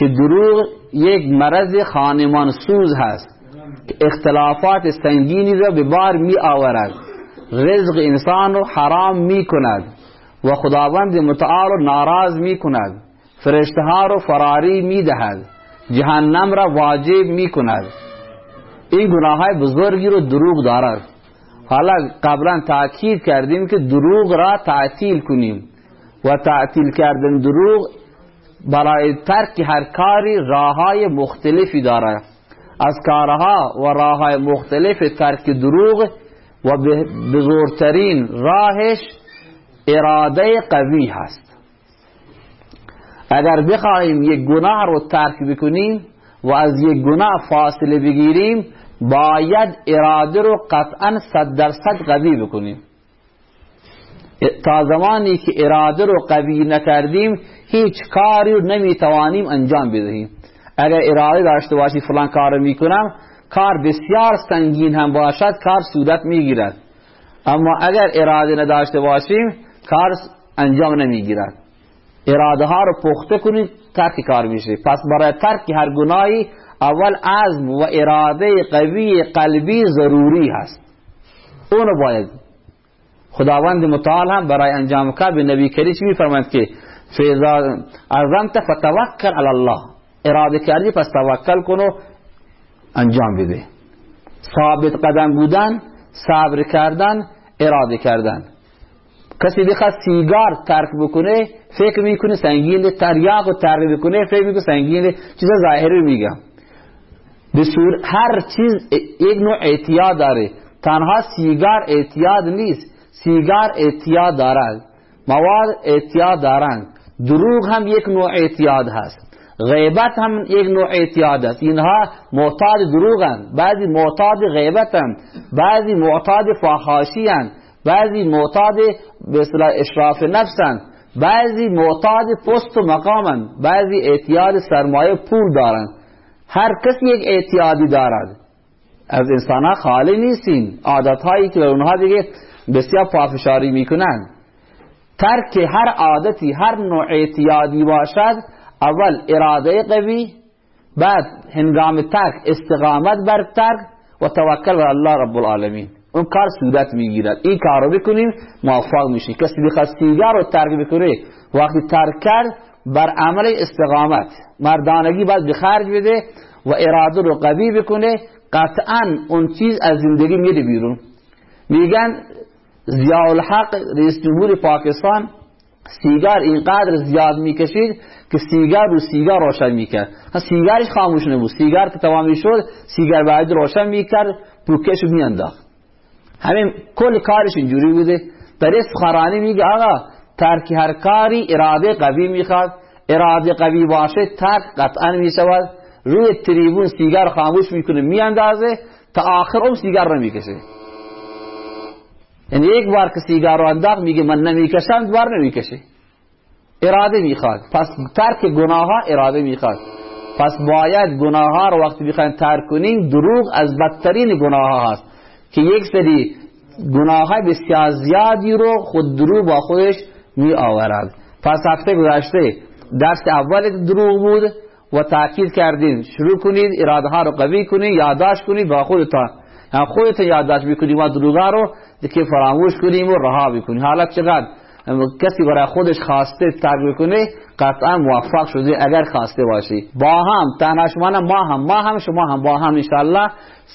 که دروغ یک مرض خانمان سوز هست. که اختلافات سنگینی را به بار می آورد. رزق انسان رو حرام می کند و خداوند متعال رو ناراض می کند. فرشته ها رو فراری می دهد. جهنم را واجب می کند. این گناه بزرگی رو دروغ دارد. حالا قبلا تاکید کردیم که دروغ را تعطیل کنیم. و تعطیل کردن دروغ برای ترک هر کاری راه های مختلفی دارد. از کارها و راه های مختلف ترک دروغ و بزرگترین راهش اراده قوی هست. اگر بخواهیم یک گناه رو ترک بکنیم و از یک گناه فاصله بگیریم باید اراده رو قطعا صد درصد قوی بکنیم. تا زمانی که اراده رو قوی نکردیم هیچ کاری رو نمی‌توانیم انجام بدهیم. اگر اراده داشته باشی فلان کار می‌کنم کار بسیار سنگین هم باشد کار صورت می‌گیرد. اما اگر اراده نداشته باشیم کار انجام نمی‌گیرد. اراده ها رو پخته کنید ترک کار میشه. پس برای ترک هر گناهی اول عزم و اراده قوی قلبی ضروری هست. اونو باید خداوند متعال هم برای انجام کار به نبی کریم چی میفرماید که فیضا عظمت فتوکل علی الله. اراده کردی پس توکل کنو انجام بده. ثابت قدم بودن صبر کردن اراده کردن. کسی بخواد سیگار ترک بکنه فکر می‌کنه سنگین تریاق و ترک بکنه فکر می‌کنه سنگین چیز ظاهری میگم. به هر چیز یک نوع اعتیاد داره. تنها سیگار اعتیاد نیست. سیگار اعتیاد دارد مواد اعتیاد دارند. دروغ هم یک نوع اعتیاد هست. غیبت هم یک نوع اعتیاد است. اینها معتاد دروغن بعضی معتاد غیبتن بعضی معتاد فحاشی بعضی معتاد به اشراف نفسن بعضی معتاد پست و مقامن بعضی اعتیاد سرمایه پول دارن. هر کسی یک اعتیادی دارد. از انسان ها خالی نیستین. عادت هایی که اونها دیگه بسیار پافشاری می‌کنن ترک هر عادتی هر نوع اعتیادی باشد اول اراده قوی بعد هنگام ترک استقامت بر ترک و توکل بر الله رب العالمین. اون کار صورت می‌گیرد. این کار رو بکنیم موفق میشی. کسی بخواد سیگار رو ترک بکنه وقتی ترک کرد بر عمل استقامت مردانگی باید بخرج بده و اراده رو قوی بکنه قطعا اون چیز از زندگی میره بیرون. میگن زیاء الحق رئیس جمهور پاکستان سیگار اینقدر زیاد می‌کشید که سیگار رو سیگار روشن می‌کرد سیگارش خاموش نبود سیگار که تمامی شد سیگار بعد روشن می‌کرد پوکش میانداخت همین کل کارش اینجوری بوده در سخرانی میگه آقا ترک هر کاری اراده قوی می‌خواد اراده قوی باشه ترک قطعا می‌شود روی تریبون سیگار خاموش می‌کنه میاندازه تا آخر اون سیگار رو می‌کشه یعنی یک بار که سیگار رو انداخت میگه من نمی‌کشم دوبار نمی‌کشه اراده می‌خواد. پس ترک گناه ها اراده می‌خواد. پس باید گناه ها رو وقتی بخواین ترک کنین دروغ از بدترین گناه ها هست. که یک سری گناه های بسیار زیادی رو خود دروغ با خودش می آورد پس هفته گذشته درس اول دروغ بود و تاکید کردین. شروع کنید اراده ها رو قوی کنید یادداشت کنید با خودتان. هم خودتان یادداشت بکنید و دروغ رو که فراموش کنیم و رها بکنیم. حالا چقدر کسی برای خودش خواسته ترک بکنه قطعا موفق شده اگر خواسته باشی با هم تنها شما ما هم. ما هم شما هم. با هم انشاءالله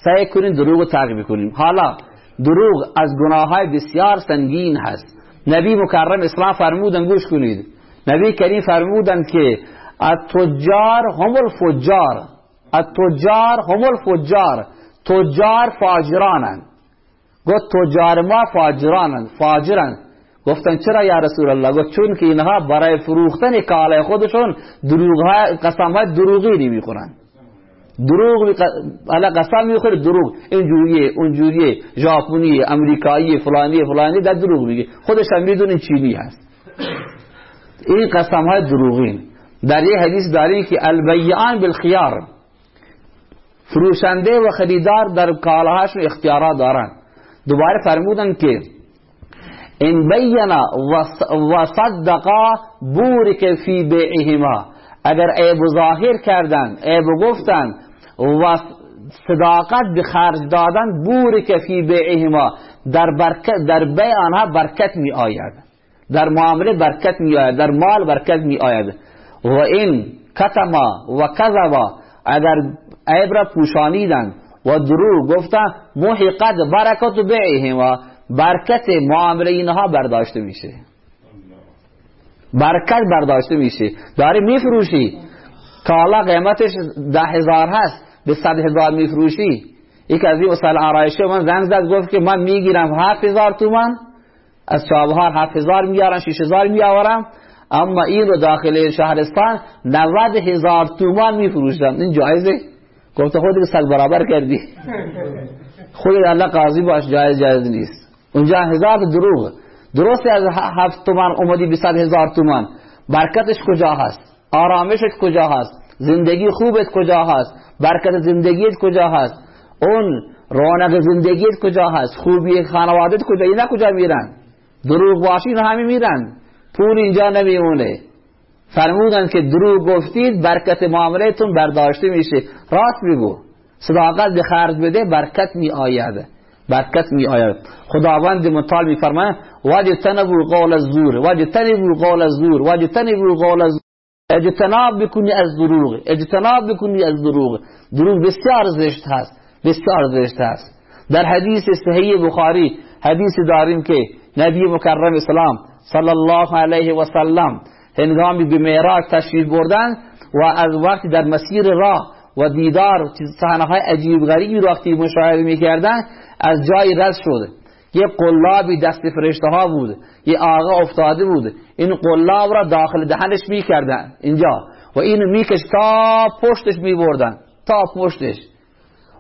سعی کنیم دروغ ترک بکنیم. حالا دروغ از گناه های بسیار سنگین هست. نبی مکرم اسلام فرمودن گوش کنید. نبی کریم فرمودن که التجار هم الفجار. التجار هم الفجار. تجار فاجرانند گفت تجار ما فاجرانند فاجرند گفتن چرا یا رسول الله گفت چون که اینها برای فروختن کالای خودشون دروغ های قسم های دروغی نمی‌خورن. دروغ حالا قسم می‌خوره دروغ. اینجوریه اونجوریه. ژاپنی امریکایی فلانی فلانی در دروغ میگه. خودش هم می‌دونه چینی هست. این قسم های دروغین در یه حدیث داریم که البیعان بالخیار. فروشنده و خریدار در کالاهاشون اختیارات دارن. دوباره فرمودن که ان بینا و صدقا بورک فی بیعهما. اگر عیب ظاهر کردن عیب گفتن و صداقت به خرج دادن بوری که فی بیعهما. در, برکت در بیع آنها برکت می آید در معامله برکت می آید در مال برکت می آید و این کتما و کذبا. اگر عیب را پوشانیدن و درو گفتن محقت برکت بیعهما برکت معامله اینها برداشته میشه. برکت برداشته میشه. داری میفروشی. کالا قیمتش ده هزار هست به صد هزار میفروشی. یک از این اصل آرایشه من زن زد گفت که من می‌گیرم هفت هزار تومن از چابهار هفت هزار میارم شیش هزار میآورم. اما این رو داخل شهرستان نود هزار تومان میفروشم این جایزه؟ گفت خود صد برابر کردی. خود الله قاضی باش جایز جایز نیست. اونجا هزار دروغ. درسته از هفت تومان اومدی به هزار تومان. برکتش کجا هست؟ آرامشت کجا هست؟ زندگی خوبت کجا هست؟ برکت زندگیت کجا هست؟ اون رونق زندگیت کجا هست؟ خوبی خانوادت کجا؟ اینا کجا میرن؟ دروغ باشی همه میرن. پول اینجا نمیمونه. فرمودن که دروغ گفتید برکت معاملتون برداشته میشه. راست بگو صداقت به خرج بده برکت می آید برکت می آید خداوند مطال می فرماید واجتنبوا قول الزور. واجتنبوا قول الزور. واجتنبوا قول الزور. اجتناب بکنی از دروغ. اجتناب بکنی از دروغ. دروغ بسیار زشت هست. بسیار زشت هست. در حدیث صحیح بخاری حدیث داریم که نبی مکرم اسلام صلی الله علیه و سلم هنگامی به معراج تشریف بردن و از وقتی در مسیر راه و دیدار صحنه های عجیب غریبی وقتی مشاهده می‌کردن از جای رد شد. یه قلابی دست فرشته ها بود. یه آقا افتاده بود. این قلاب را داخل دهنش می‌کردن. اینجا. و اینو میکش تا پشتش میبردن. تا پشتش.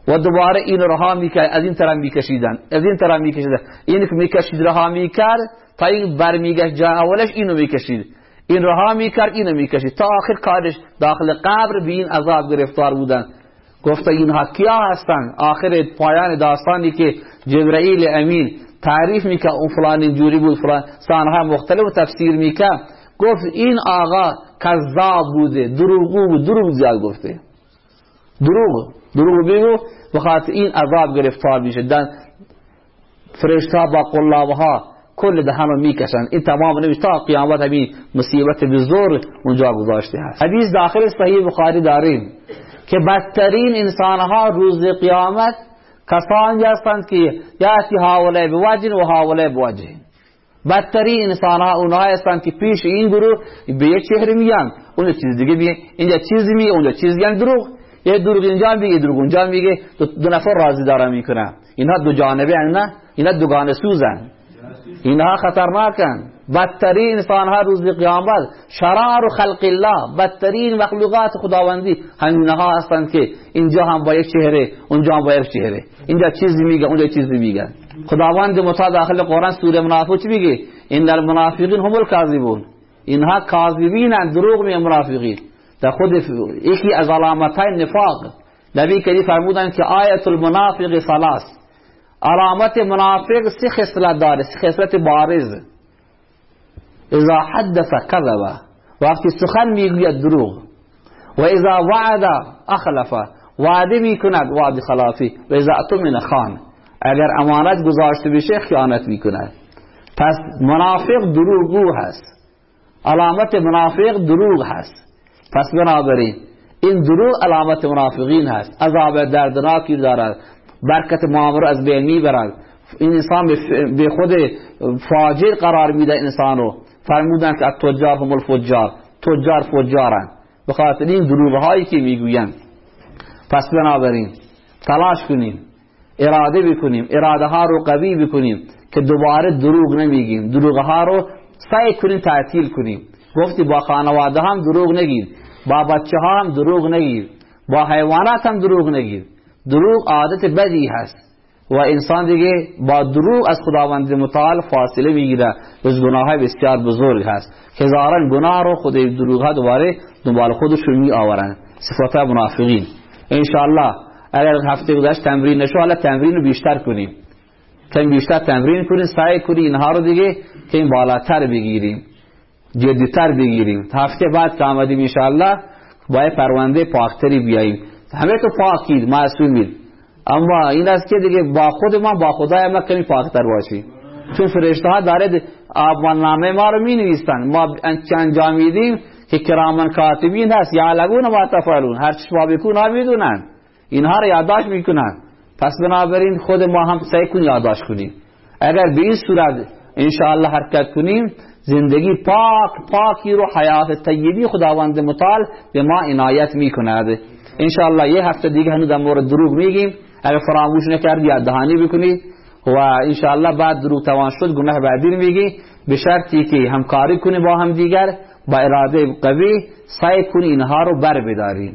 و دوباره این رها می‌کرد. از این طرف میکشیدن. از این طرف میکشیدن. این که می‌کشید رها می‌کرد. تا این برمیگشت جا اولش اینو می‌کشید. این رها می‌کرد اینو می‌کشید. تا آخر کارش داخل قبر به این عذاب گرفتار بودن. گفته اینها کیا هستن آخر پایان داستانی که جبرائیل امین تعریف می‌کرد اون فلان اینجوری بود فلان. سانها مختلف تفسیر می‌کرد. گفت این آقا کذاب بوده دروغو بود. دروغ زیاد گفته. دروغ. دروغ بگو بخاطر این عذاب گرفتار میشه دن فرشتا با قلابها کل دهن رو می‌کشن این تمام نمیشه تا قیامت همین مصیبت بزرگ اونجا گذاشته هست. حدیث داخل صحیح بخاری داریم که بدترین انسانها روز قیامت کسانی هستند که یاتی حاوله بوجه و حاوله بوجه بدترین انسان ها اونها هستند که پیش این گروه به یک چهره میگن اون چیز دیگه میگه اینجا چیزی میگه اونجا چیز میگن دروغ. یه دروغ اینجا میگه دروغ اونجا میگه. دو, نفر راضی دارن می‌کنن. اینها دو جانبه نه؟ اینا دوگانه سوزن. اینها خطرناکن. بدترین انسان ها روز قیامت. شرار خلق الله. بدترین مخلوقات خداوندی. همینها هستند که اینجا هم با یک چهره اونجا هم با یک چهره. اینجا چیزی میگه اونجا چیزی میگه. خداوند متعال داخل قرآن سوره منافق چی میگه؟ این در منافقین هم الکاذبون. اینها کاذبین دروغ می منافقین. در خود یکی از علامت های نفاق. نبی کریم فرمودن که آیت المنافق ثلاث. علامت منافق سی خصلت داره سی خصلت بارز. اذا حدث كذب وقتی سخن می‌گوید دروغ. و اذا وعد اخلف. وعده می‌کند وعده خلافی. و اذا اتمن خان. اگر امانت گذاشته بشه خیانت می‌کند. پس منافق دروغگو هست. علامت منافق دروغ هست. پس بنابراین این دروغ علامت منافقین هست. عذاب دردناکی دارد. برکت معامله از بین می‌برد این انسان به خود فاجر قرار میده انسان رو. فرمودن که تجار هم الفجار. تجار فجارن. به خاطر این دروغ هایی که می‌گویند. پس بنابراین تلاش کنیم. اراده بکنیم. اراده ها رو قوی بکنیم که دوباره دروغ نمیگیم. دروغ ها رو سعی کنیم تعطیل کنیم. گفتی با خانواده هم دروغ نگید با بچه ها هم دروغ نگید با حیوانات هم دروغ نگید دروغ عادت بدی هست. و انسان دیگه با دروغ از خداوند متعال فاصله می‌گیره. از گناه بسیار بزرگ هست. هزاران گناه رو خود دروغ ها دوباره دنبال خودشون می آورن صفات منافقین. انشاءالله اگر هفته گذشت تمرین نشو حالا تمرین رو بیشتر کنیم. کم بیشتر تمرین کنیم سعی کنیم اینها رو دیگه این بالاتر بگیریم. جدیتر بگیریم. هفته بعد که آمدیم انشاءالله با پرونده پاکتری بیاییم. همه تو پاکید معصومید اما این است که دیگه با خود ما با خدای ما کمی پاکتر باشیم چون فرشته ها داره نامه ما رو می نویستن ما انجام میدیم که کرامن کاتبین هست. یا لگون ما تفعلون. هر چشما بکن ها می‌دونن. اینها رو یادداشت می‌کنن. پس بنابراین خود ما هم سعی کنیم یادداشت کنیم. اگر به این صورت انشاءالله حرکت کنیم زندگی پاک پاکی رو حیات طیبی خداوند متعال به ما عنایت می‌کند انشاءالله یه هفته دیگه هنو در مورد دروغ میگیم اگر فراموش نکردی یا دهانی بکنید و انشاءالله بعد دروغ توان شد گناه بعدی میگی به شرطی که همکاری کنی با هم دیگر با اراده قوی سعی کنی اینها رو بر بداریم